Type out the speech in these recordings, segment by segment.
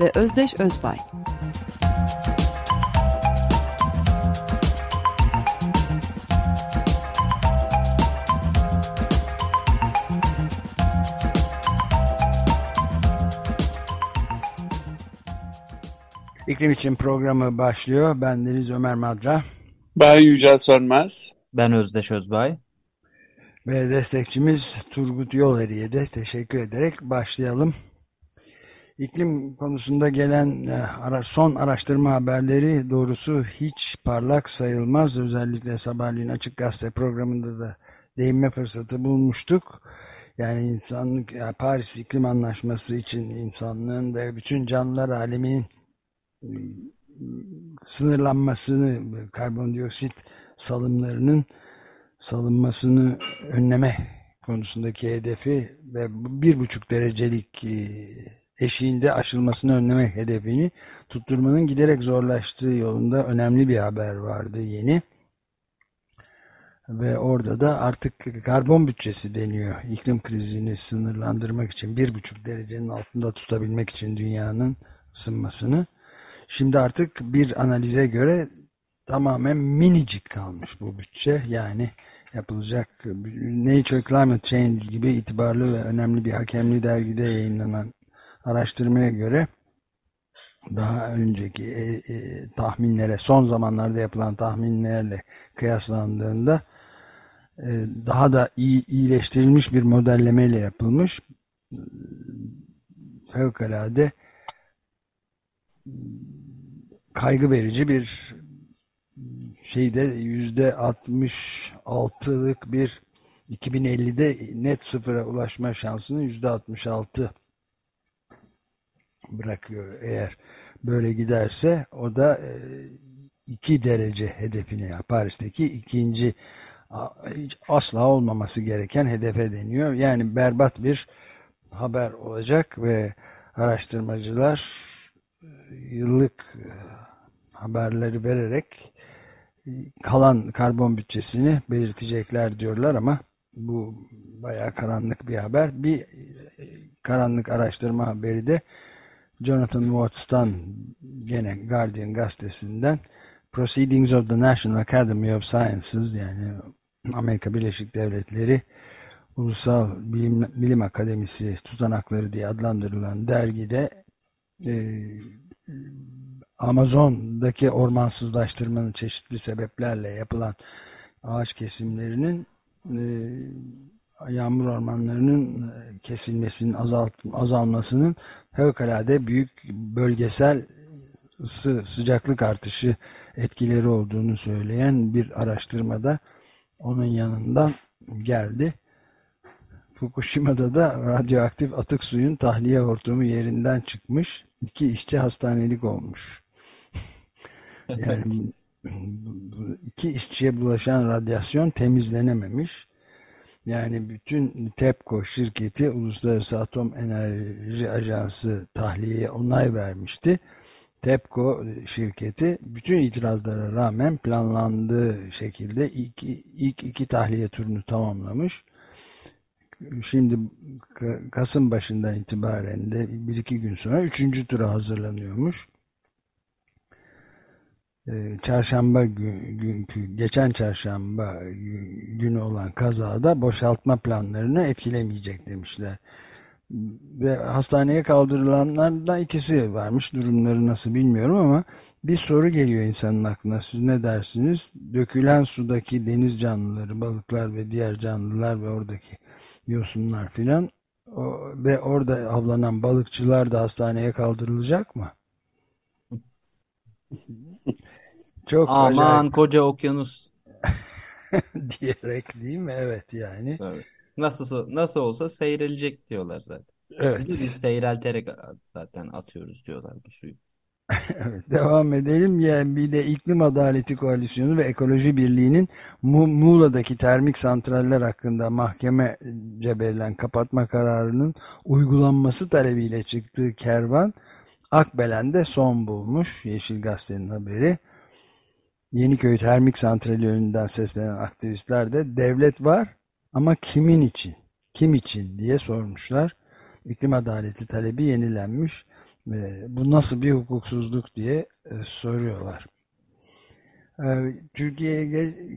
ve Özdeş Özbay. İklim için programı başlıyor. Ben Deniz Ömer Madra. Ben Yücel Sönmez. Ben Özdeş Özbay. Ve destekçimiz Turgut Yoleri'ye de teşekkür ederek başlayalım. İklim konusunda gelen e, son araştırma haberleri doğrusu hiç parlak sayılmaz. Özellikle sabahleyin Açık Gazete programında da değinme fırsatı bulmuştuk. Yani insanlık, Paris İklim Anlaşması için insanlığın ve bütün canlılar aleminin e, sınırlanmasını, karbondioksit salımlarının salınmasını önleme konusundaki hedefi ve bir buçuk derecelik e, eşiğinde aşılmasını önlemek hedefini tutturmanın giderek zorlaştığı yolunda önemli bir haber vardı yeni. Ve orada da artık karbon bütçesi deniyor. İklim krizini sınırlandırmak için bir buçuk derecenin altında tutabilmek için dünyanın ısınmasını. Şimdi artık bir analize göre tamamen minicik kalmış bu bütçe. Yani yapılacak Nature Climate Change gibi itibarlı ve önemli bir hakemli dergide yayınlanan araştırmaya göre daha önceki e, e, tahminlere son zamanlarda yapılan tahminlerle kıyaslandığında e, daha da iyi, iyileştirilmiş bir modellemeyle yapılmış fevkalade kaygı verici bir şeyde yüzde 66'lık bir 2050'de net sıfıra ulaşma şansını yüzde 66 bırakıyor. Eğer böyle giderse o da 2 derece hedefini Paris'teki ikinci asla olmaması gereken hedefe deniyor. Yani berbat bir haber olacak ve araştırmacılar yıllık haberleri vererek kalan karbon bütçesini belirtecekler diyorlar ama bu bayağı karanlık bir haber. Bir karanlık araştırma haberi de Jonathan Watts'tan gene Guardian gazetesinden Proceedings of the National Academy of Sciences yani Amerika Birleşik Devletleri Ulusal Bilim, Bilim Akademisi tutanakları diye adlandırılan dergide e, Amazon'daki ormansızlaştırmanın çeşitli sebeplerle yapılan ağaç kesimlerinin e, yağmur ormanlarının e, kesilmesinin azalt, azalmasının fevkalade büyük bölgesel ısı sıcaklık artışı etkileri olduğunu söyleyen bir araştırmada onun yanından geldi. Fukushima'da da radyoaktif atık suyun tahliye hortumu yerinden çıkmış. İki işçi hastanelik olmuş. Yani iki işçiye bulaşan radyasyon temizlenememiş. Yani bütün TEPCO şirketi Uluslararası Atom Enerji Ajansı tahliyeye onay vermişti. TEPCO şirketi bütün itirazlara rağmen planlandığı şekilde ilk, ilk iki tahliye turunu tamamlamış. Şimdi Kasım başından itibaren de bir iki gün sonra üçüncü tura hazırlanıyormuş. Ee, çarşamba günkü geçen çarşamba günü olan kazada boşaltma planlarını etkilemeyecek demişler. Ve hastaneye kaldırılanlardan ikisi varmış. Durumları nasıl bilmiyorum ama bir soru geliyor insanın aklına. Siz ne dersiniz? Dökülen sudaki deniz canlıları, balıklar ve diğer canlılar ve oradaki yosunlar filan ve orada avlanan balıkçılar da hastaneye kaldırılacak mı? Çok Aman acayip. koca okyanus. diyerek değil mi? Evet yani. Evet. Nasıl nasıl olsa seyrelecek diyorlar zaten. Evet. Biz seyrelterek zaten atıyoruz diyorlar bu suyu. evet, devam edelim. Yani bir de İklim Adaleti Koalisyonu ve Ekoloji Birliği'nin Mu Muğla'daki termik santraller hakkında mahkemece verilen kapatma kararının uygulanması talebiyle çıktığı kervan Akbelen'de son bulmuş. Yeşil Gazete'nin haberi. Yeniköy Termik Santrali önünden seslenen aktivistler de devlet var ama kimin için? Kim için diye sormuşlar. İklim adaleti talebi yenilenmiş ve bu nasıl bir hukuksuzluk diye e, soruyorlar. E, Türkiye'ye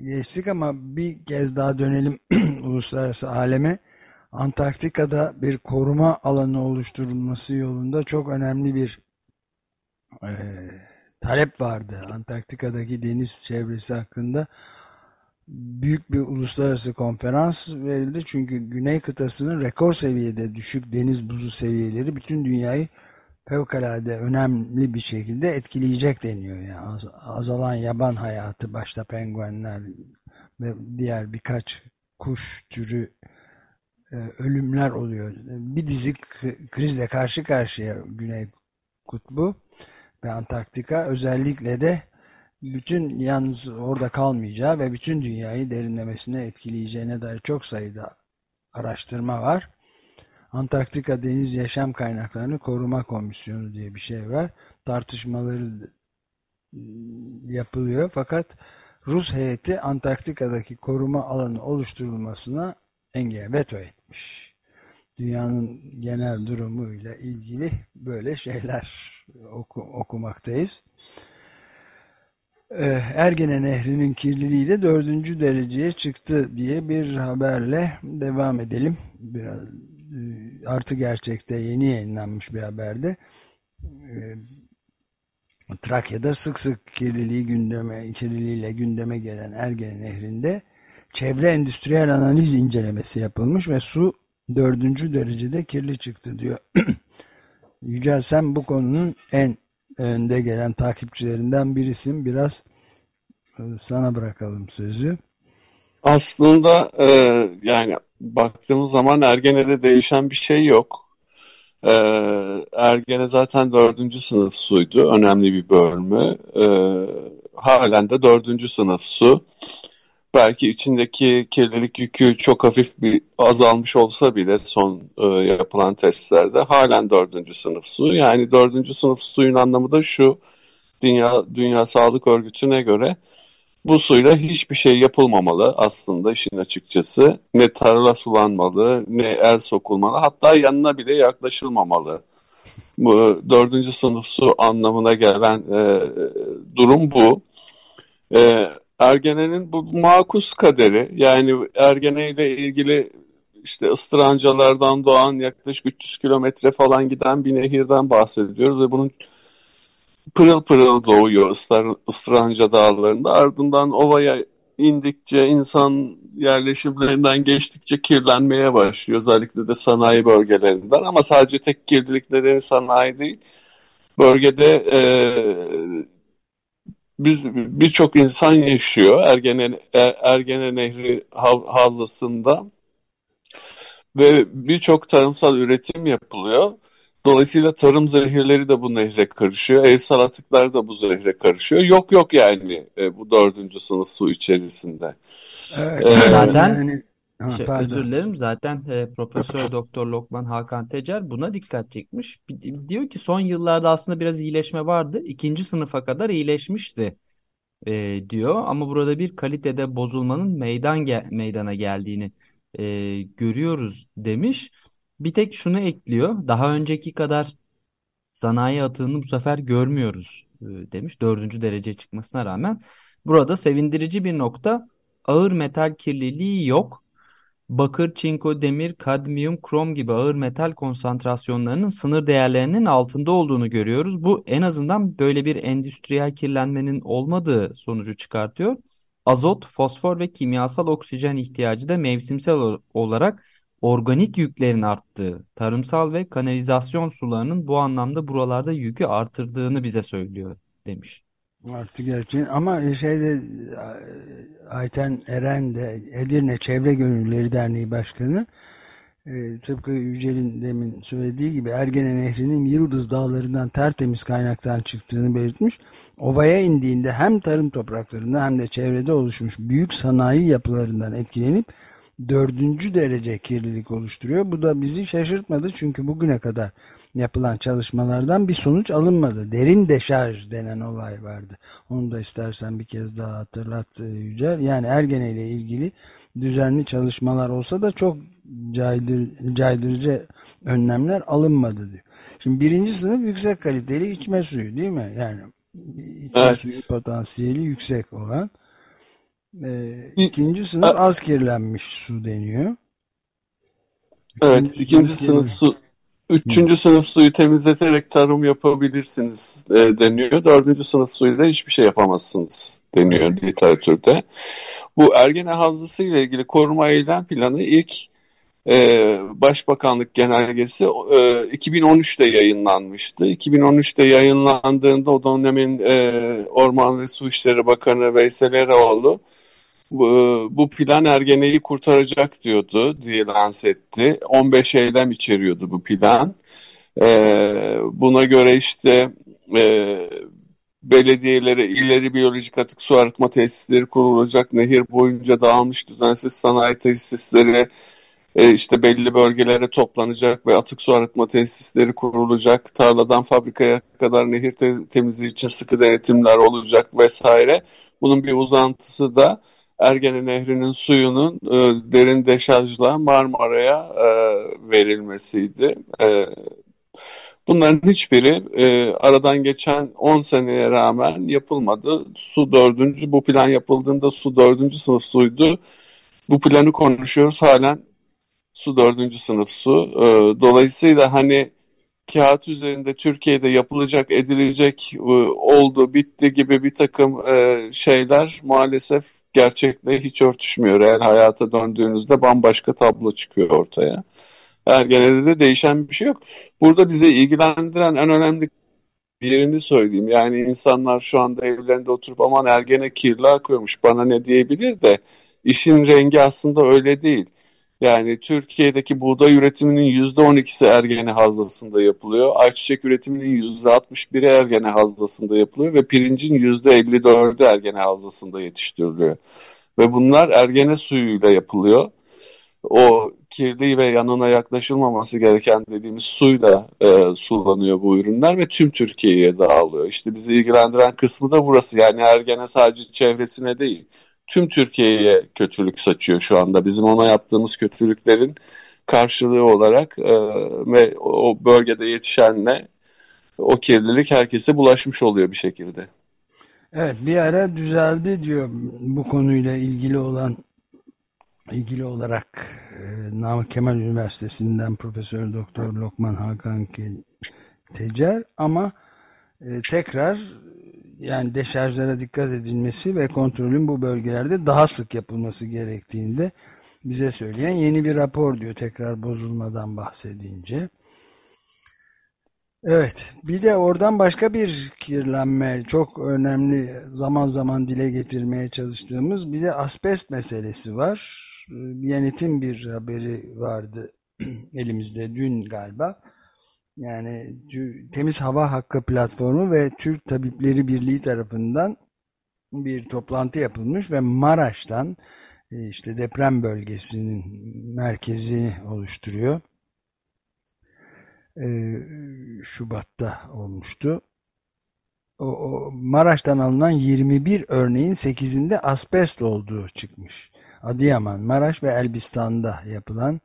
geçtik ama bir kez daha dönelim uluslararası aleme. Antarktika'da bir koruma alanı oluşturulması yolunda çok önemli bir e, talep vardı. Antarktika'daki deniz çevresi hakkında büyük bir uluslararası konferans verildi. Çünkü Güney kıtasının rekor seviyede düşük deniz buzu seviyeleri bütün dünyayı fevkalade önemli bir şekilde etkileyecek deniyor. Yani az, azalan yaban hayatı başta penguenler ve diğer birkaç kuş türü e, ölümler oluyor. Bir dizi krizle karşı karşıya Güney Kutbu ve Antarktika özellikle de bütün yalnız orada kalmayacağı ve bütün dünyayı derinlemesine etkileyeceğine dair çok sayıda araştırma var. Antarktika Deniz Yaşam Kaynaklarını Koruma Komisyonu diye bir şey var. Tartışmaları yapılıyor fakat Rus heyeti Antarktika'daki koruma alanı oluşturulmasına engel veto etmiş. Dünyanın genel durumuyla ilgili böyle şeyler oku, okumaktayız. Ee, Ergene Nehri'nin kirliliği de dördüncü dereceye çıktı diye bir haberle devam edelim. Biraz e, artı gerçekte yeni yayınlanmış bir haberde. Ee, Trakya'da sık sık kirliliği gündeme, kirliliğiyle gündeme gelen Ergene Nehri'nde çevre endüstriyel analiz incelemesi yapılmış ve su dördüncü derecede kirli çıktı diyor. Yücel sen bu konunun en önde gelen takipçilerinden birisin. Biraz e, sana bırakalım sözü. Aslında e, yani baktığımız zaman Ergene'de değişen bir şey yok. E, Ergene zaten dördüncü sınıf suydu. Önemli bir bölümü. E, halen de dördüncü sınıf su belki içindeki kirlilik yükü çok hafif bir azalmış olsa bile son e, yapılan testlerde halen dördüncü sınıf su. Yani dördüncü sınıf suyun anlamı da şu, Dünya, Dünya Sağlık Örgütü'ne göre bu suyla hiçbir şey yapılmamalı aslında işin açıkçası. Ne tarla sulanmalı, ne el sokulmalı, hatta yanına bile yaklaşılmamalı. Bu dördüncü sınıf su anlamına gelen e, durum bu. E, Ergene'nin bu makus kaderi yani Ergene ile ilgili işte ıstırancalardan doğan yaklaşık 300 kilometre falan giden bir nehirden bahsediyoruz ve bunun pırıl pırıl doğuyor ıstar, ıstıranca dağlarında. Ardından ovaya indikçe insan yerleşimlerinden geçtikçe kirlenmeye başlıyor. Özellikle de sanayi bölgelerinden. Ama sadece tek kirlilik nedeni sanayi değil bölgede e, biz birçok insan yaşıyor Ergene er, Ergene Nehri havzasında ve birçok tarımsal üretim yapılıyor. Dolayısıyla tarım zehirleri de bu nehre karışıyor. Evsel atıklar da bu zehre karışıyor. Yok yok yani e, bu dördüncü sınıf su içerisinde. Evet, ee, zaten yani, ha, şey, özür dilerim zaten e, Profesör Doktor Lokman Hakan Tecer buna dikkat çekmiş. Diyor ki son yıllarda aslında biraz iyileşme vardı. İkinci sınıfa kadar iyileşmişti e, diyor. Ama burada bir kalitede bozulmanın meydan gel meydana geldiğini e, görüyoruz demiş. Bir tek şunu ekliyor. Daha önceki kadar sanayi atığını bu sefer görmüyoruz e, demiş. Dördüncü derece çıkmasına rağmen. Burada sevindirici bir nokta ağır metal kirliliği yok bakır, çinko, demir, kadmiyum, krom gibi ağır metal konsantrasyonlarının sınır değerlerinin altında olduğunu görüyoruz. Bu en azından böyle bir endüstriyel kirlenmenin olmadığı sonucu çıkartıyor. Azot, fosfor ve kimyasal oksijen ihtiyacı da mevsimsel olarak organik yüklerin arttığı, tarımsal ve kanalizasyon sularının bu anlamda buralarda yükü artırdığını bize söylüyor demiş. Artık gerçekten ama şeyde Ayten Eren de Edirne Çevre Gönüllüleri Derneği Başkanı e, tıpkı Yücel'in demin söylediği gibi Ergene Nehri'nin Yıldız Dağları'ndan tertemiz kaynaktan çıktığını belirtmiş. Ovaya indiğinde hem tarım topraklarında hem de çevrede oluşmuş büyük sanayi yapılarından etkilenip dördüncü derece kirlilik oluşturuyor. Bu da bizi şaşırtmadı çünkü bugüne kadar yapılan çalışmalardan bir sonuç alınmadı. Derin deşarj denen olay vardı. Onu da istersen bir kez daha hatırlat e, Yücel. Yani Ergene ile ilgili düzenli çalışmalar olsa da çok caydır, caydırıcı önlemler alınmadı diyor. Şimdi birinci sınıf yüksek kaliteli içme suyu değil mi? Yani içme evet. suyu potansiyeli yüksek olan. E, ikinci sınıf az kirlenmiş su deniyor. Evet, ikinci, ikinci sınıf su Üçüncü Hı. sınıf suyu temizleterek tarım yapabilirsiniz e, deniyor. Dördüncü sınıf suyuyla hiçbir şey yapamazsınız deniyor evet. literatürde. Bu Ergene Havzası ile ilgili koruma eylem planı ilk e, Başbakanlık Genelgesi e, 2013'te yayınlanmıştı. 2013'te yayınlandığında o dönemin e, Orman ve Su İşleri Bakanı Veysel Eroğlu bu, bu plan Ergene'yi kurtaracak diyordu diye lanse etti. 15 eylem içeriyordu bu plan. E, buna göre işte e, belediyelere ileri biyolojik atık su arıtma tesisleri kurulacak, nehir boyunca dağılmış düzensiz sanayi tesisleri e, işte belli bölgelere toplanacak ve atık su arıtma tesisleri kurulacak, tarladan fabrikaya kadar nehir te temizliği için sıkı denetimler olacak vesaire. Bunun bir uzantısı da Ergene Nehri'nin suyunun e, derin deşarjla Marmara'ya e, verilmesiydi. E, bunların hiçbiri e, aradan geçen 10 seneye rağmen yapılmadı. Su dördüncü, bu plan yapıldığında su dördüncü sınıf suydu. Bu planı konuşuyoruz halen su dördüncü sınıf su. E, dolayısıyla hani kağıt üzerinde Türkiye'de yapılacak, edilecek, e, oldu, bitti gibi bir takım e, şeyler maalesef gerçekle hiç örtüşmüyor. Eğer hayata döndüğünüzde bambaşka tablo çıkıyor ortaya. Eğer genelde de değişen bir şey yok. Burada bizi ilgilendiren en önemli birini söyleyeyim. Yani insanlar şu anda evlerinde oturup aman ergene kirli akıyormuş bana ne diyebilir de işin rengi aslında öyle değil. Yani Türkiye'deki buğday üretiminin %12'si Ergene Havzası'nda yapılıyor. Ayçiçek üretiminin %61'i Ergene Havzası'nda yapılıyor ve pirincin %54'ü Ergene Havzası'nda yetiştiriliyor. Ve bunlar Ergene suyuyla yapılıyor. O kirli ve yanına yaklaşılmaması gereken dediğimiz suyla e, sulanıyor bu ürünler ve tüm Türkiye'ye dağılıyor. İşte bizi ilgilendiren kısmı da burası. Yani Ergene sadece çevresine değil tüm Türkiye'ye kötülük saçıyor şu anda. Bizim ona yaptığımız kötülüklerin karşılığı olarak e, ve o bölgede yetişenle o kirlilik herkese bulaşmış oluyor bir şekilde. Evet bir ara düzeldi diyor bu konuyla ilgili olan ilgili olarak e, Namık Kemal Üniversitesi'nden Profesör Doktor Lokman Hakan Tecer ama e, tekrar yani deşarjlara dikkat edilmesi ve kontrolün bu bölgelerde daha sık yapılması gerektiğinde bize söyleyen yeni bir rapor diyor tekrar bozulmadan bahsedince. Evet bir de oradan başka bir kirlenme çok önemli zaman zaman dile getirmeye çalıştığımız bir de asbest meselesi var. Yönetim bir haberi vardı elimizde dün galiba yani Temiz Hava Hakkı Platformu ve Türk Tabipleri Birliği tarafından bir toplantı yapılmış ve Maraş'tan e, işte deprem bölgesinin merkezini oluşturuyor. Ee, Şubat'ta olmuştu. O, o Maraş'tan alınan 21 örneğin 8'inde asbest olduğu çıkmış. Adıyaman, Maraş ve Elbistan'da yapılan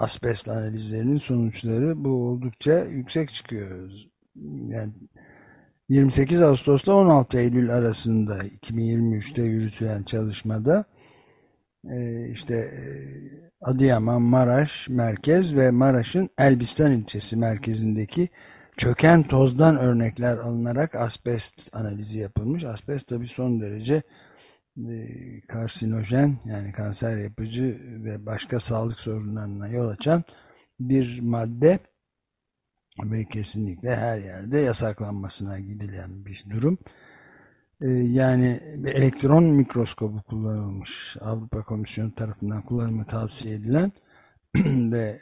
asbest analizlerinin sonuçları bu oldukça yüksek çıkıyor. Yani 28 Ağustos'ta 16 Eylül arasında 2023'te yürütülen çalışmada e, işte e, Adıyaman, Maraş merkez ve Maraş'ın Elbistan ilçesi merkezindeki çöken tozdan örnekler alınarak asbest analizi yapılmış. Asbest tabi son derece karsinojen yani kanser yapıcı ve başka sağlık sorunlarına yol açan bir madde ve kesinlikle her yerde yasaklanmasına gidilen bir durum. E, yani elektron mikroskobu kullanılmış Avrupa Komisyonu tarafından kullanımı tavsiye edilen ve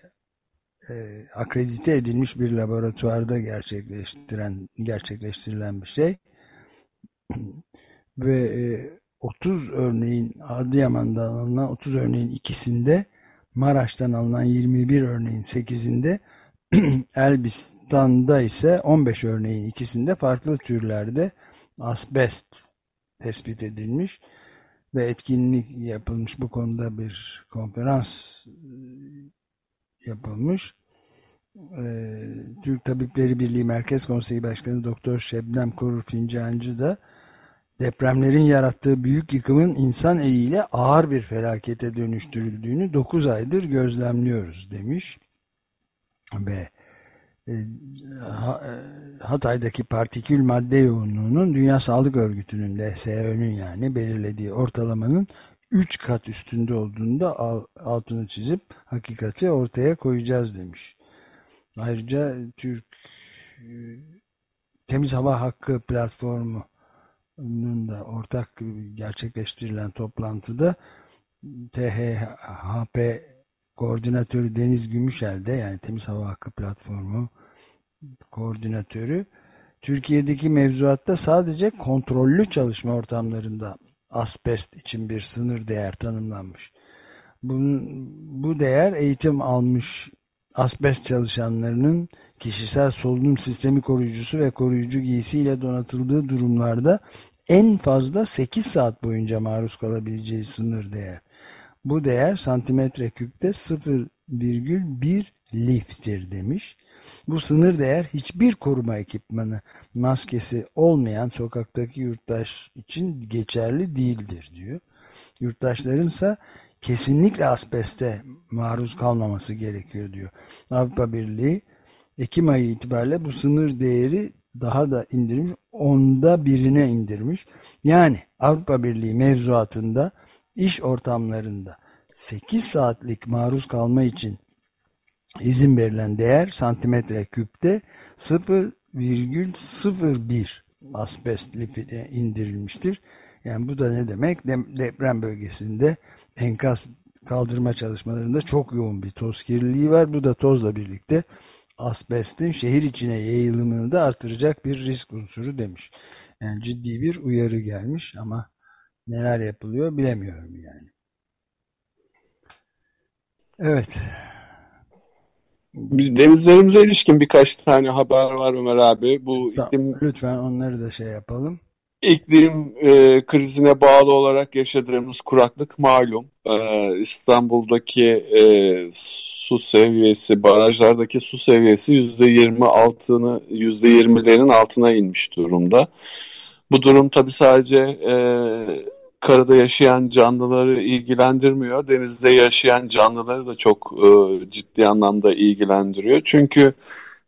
e, akredite edilmiş bir laboratuvarda gerçekleştiren gerçekleştirilen bir şey ve e, 30 örneğin Adıyaman'dan alınan 30 örneğin ikisinde Maraş'tan alınan 21 örneğin 8'inde Elbistan'da ise 15 örneğin ikisinde farklı türlerde asbest tespit edilmiş ve etkinlik yapılmış bu konuda bir konferans e, yapılmış. Ee, Türk Tabipleri Birliği Merkez Konseyi Başkanı Doktor Şebnem Korur Fincancı da depremlerin yarattığı büyük yıkımın insan eliyle ağır bir felakete dönüştürüldüğünü 9 aydır gözlemliyoruz demiş. Ve e, e, Hatay'daki partikül madde yoğunluğunun Dünya Sağlık Örgütü'nün DSÖ'nün yani belirlediği ortalamanın 3 kat üstünde olduğunu da altını çizip hakikati ortaya koyacağız demiş. Ayrıca Türk e, Temiz Hava Hakkı platformu da ortak gerçekleştirilen toplantıda THHP koordinatörü Deniz Gümüşel'de yani Temiz Hava Hakkı Platformu koordinatörü Türkiye'deki mevzuatta sadece kontrollü çalışma ortamlarında asbest için bir sınır değer tanımlanmış. Bunun, bu değer eğitim almış asbest çalışanlarının kişisel solunum sistemi koruyucusu ve koruyucu giysiyle donatıldığı durumlarda en fazla 8 saat boyunca maruz kalabileceği sınır değer. Bu değer santimetre küpte 0,1 liftir demiş. Bu sınır değer hiçbir koruma ekipmanı maskesi olmayan sokaktaki yurttaş için geçerli değildir diyor. Yurttaşların ise kesinlikle asbeste maruz kalmaması gerekiyor diyor. Avrupa Birliği Ekim ayı itibariyle bu sınır değeri daha da indirmiş. Onda birine indirmiş. Yani Avrupa Birliği mevzuatında iş ortamlarında 8 saatlik maruz kalma için izin verilen değer santimetre küpte 0,01 asbest lifine indirilmiştir. Yani bu da ne demek? Deprem bölgesinde enkaz kaldırma çalışmalarında çok yoğun bir toz kirliliği var. Bu da tozla birlikte asbestin şehir içine yayılımını da artıracak bir risk unsuru demiş. Yani ciddi bir uyarı gelmiş ama neler yapılıyor bilemiyorum yani. Evet. Denizlerimize ilişkin birkaç tane haber var Ömer abi. Bu tamam, iklim... Lütfen onları da şey yapalım. İklim e, krizine bağlı olarak yaşadığımız kuraklık malum. E, İstanbul'daki e, su seviyesi, barajlardaki su seviyesi %20 altını, %20'lerin altına inmiş durumda. Bu durum tabii sadece e, karada yaşayan canlıları ilgilendirmiyor. Denizde yaşayan canlıları da çok e, ciddi anlamda ilgilendiriyor. Çünkü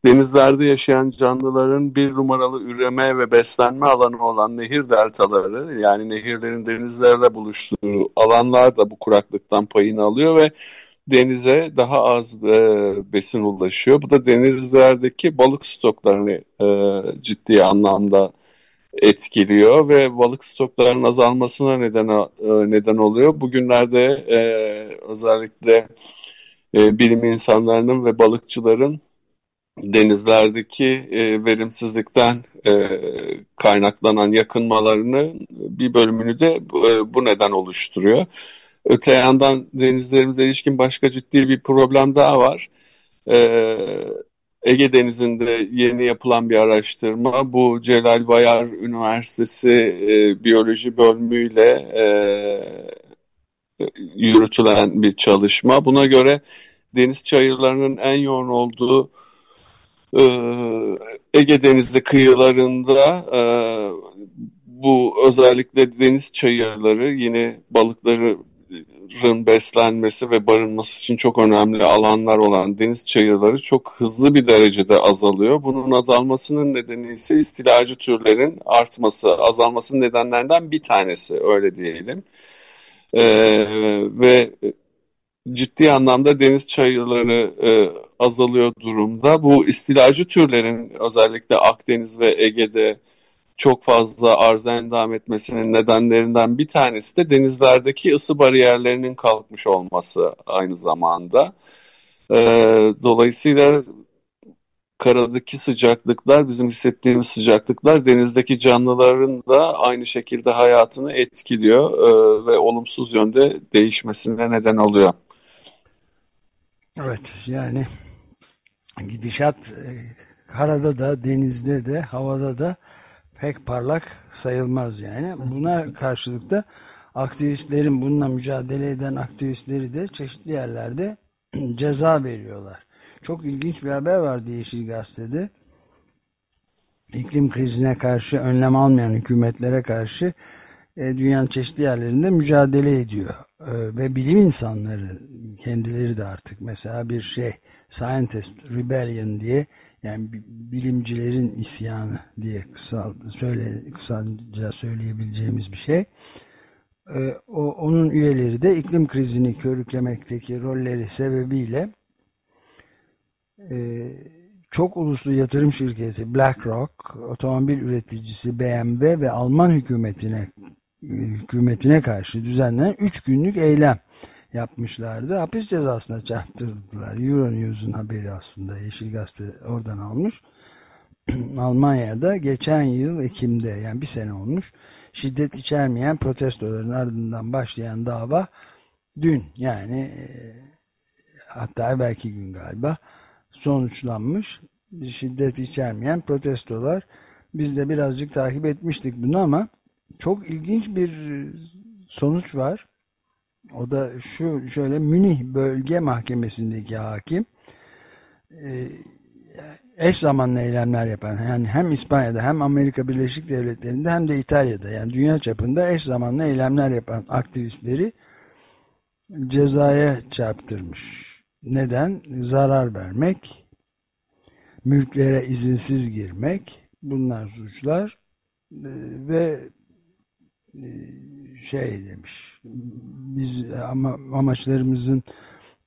denizlerde yaşayan canlıların bir numaralı üreme ve beslenme alanı olan nehir deltaları yani nehirlerin denizlerle buluştuğu alanlar da bu kuraklıktan payını alıyor ve denize daha az e, besin ulaşıyor. Bu da denizlerdeki balık stoklarını e, ciddi anlamda etkiliyor ve balık stoklarının azalmasına neden e, neden oluyor. Bugünlerde e, özellikle e, bilim insanlarının ve balıkçıların denizlerdeki e, verimsizlikten e, kaynaklanan yakınmalarını bir bölümünü de e, bu neden oluşturuyor. Öte yandan denizlerimize ilişkin başka ciddi bir problem daha var. Ee, Ege Denizi'nde yeni yapılan bir araştırma. Bu Celal Bayar Üniversitesi e, Biyoloji bölümüyle e, yürütülen bir çalışma. Buna göre deniz çayırlarının en yoğun olduğu e, Ege Denizi kıyılarında e, bu özellikle deniz çayırları yine balıkları beslenmesi ve barınması için çok önemli alanlar olan deniz çayırları çok hızlı bir derecede azalıyor. Bunun azalmasının nedeni ise istilacı türlerin artması, azalmasının nedenlerinden bir tanesi öyle diyelim. Ee, ve ciddi anlamda deniz çayırları e, azalıyor durumda. Bu istilacı türlerin özellikle Akdeniz ve Ege'de çok fazla arz endam etmesinin nedenlerinden bir tanesi de denizlerdeki ısı bariyerlerinin kalkmış olması aynı zamanda. E, dolayısıyla karadaki sıcaklıklar, bizim hissettiğimiz sıcaklıklar denizdeki canlıların da aynı şekilde hayatını etkiliyor e, ve olumsuz yönde değişmesine neden oluyor. Evet yani gidişat e, karada da denizde de havada da pek parlak sayılmaz yani. Buna karşılık da aktivistlerin bununla mücadele eden aktivistleri de çeşitli yerlerde ceza veriyorlar. Çok ilginç bir haber vardı Yeşil Gazete'de. İklim krizine karşı önlem almayan hükümetlere karşı dünyanın çeşitli yerlerinde mücadele ediyor. E, ve bilim insanları kendileri de artık mesela bir şey Scientist Rebellion diye yani bilimcilerin isyanı diye kısal, söyle, kısaca söyleyebileceğimiz bir şey. E, o, onun üyeleri de iklim krizini körüklemekteki rolleri sebebiyle e, çok uluslu yatırım şirketi BlackRock, otomobil üreticisi BMW ve Alman hükümetine hükümetine karşı düzenlenen 3 günlük eylem yapmışlardı. Hapis cezasına çarptırdılar. Euronews'un haberi aslında Yeşil Gazete oradan almış. Almanya'da geçen yıl Ekim'de yani bir sene olmuş şiddet içermeyen protestoların ardından başlayan dava dün yani e, hatta belki gün galiba sonuçlanmış. Şiddet içermeyen protestolar biz de birazcık takip etmiştik bunu ama çok ilginç bir sonuç var. O da şu şöyle Münih Bölge Mahkemesi'ndeki hakim e, eş zamanlı eylemler yapan yani hem İspanya'da hem Amerika Birleşik Devletleri'nde hem de İtalya'da yani dünya çapında eş zamanlı eylemler yapan aktivistleri cezaya çarptırmış. Neden? Zarar vermek, mülklere izinsiz girmek bunlar suçlar e, ve e, şey demiş biz ama amaçlarımızın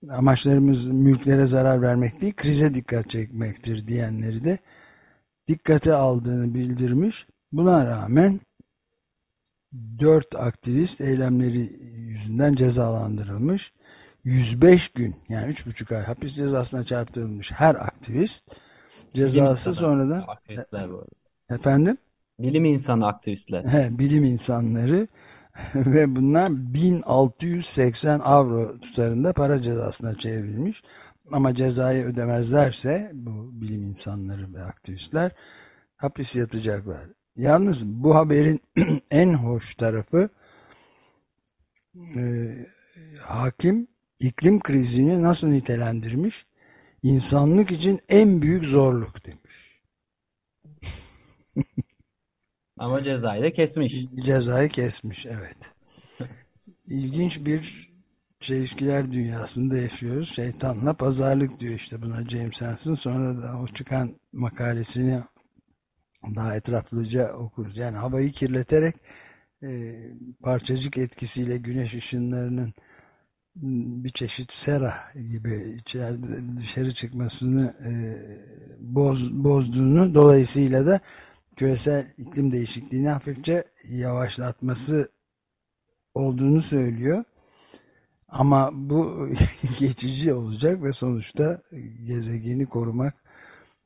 amaçlarımız mülklere zarar vermek değil krize dikkat çekmektir diyenleri de dikkate aldığını bildirmiş. Buna rağmen dört aktivist eylemleri yüzünden cezalandırılmış. 105 gün yani 3,5 ay hapis cezasına çarptırılmış her aktivist cezası sonradan efendim bilim insanı aktivistler bilim insanları ve bunlar 1680 avro tutarında para cezasına çevrilmiş ama cezayı ödemezlerse bu bilim insanları ve aktivistler hapis yatacaklar. Yalnız bu haberin en hoş tarafı e, hakim iklim krizini nasıl nitelendirmiş? İnsanlık için en büyük zorluk demiş. Ama cezayı da kesmiş. Cezayı kesmiş, evet. İlginç bir çelişkiler dünyasında yaşıyoruz. Şeytanla pazarlık diyor işte buna James Hansen. Sonra da o çıkan makalesini daha etraflıca okuruz. Yani havayı kirleterek e, parçacık etkisiyle güneş ışınlarının bir çeşit sera gibi içeride dışarı çıkmasını e, boz, bozduğunu dolayısıyla da küresel iklim değişikliğini hafifçe yavaşlatması olduğunu söylüyor. Ama bu geçici olacak ve sonuçta gezegeni korumak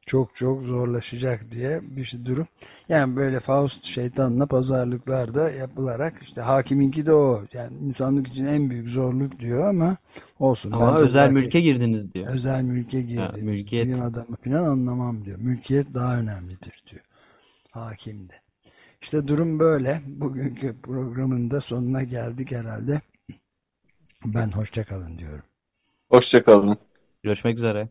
çok çok zorlaşacak diye bir durum. Yani böyle Faust şeytanla pazarlıklar da yapılarak işte hakiminki de o. Yani insanlık için en büyük zorluk diyor ama olsun. Ama Bence özel mülke girdiniz diyor. Özel mülke girdi. Ha, mülkiyet. Bilim adamı falan anlamam diyor. Mülkiyet daha önemlidir diyor. Hakimde. İşte durum böyle. Bugünkü programın da sonuna geldik herhalde. Ben hoşçakalın diyorum. Hoşçakalın. Görüşmek üzere.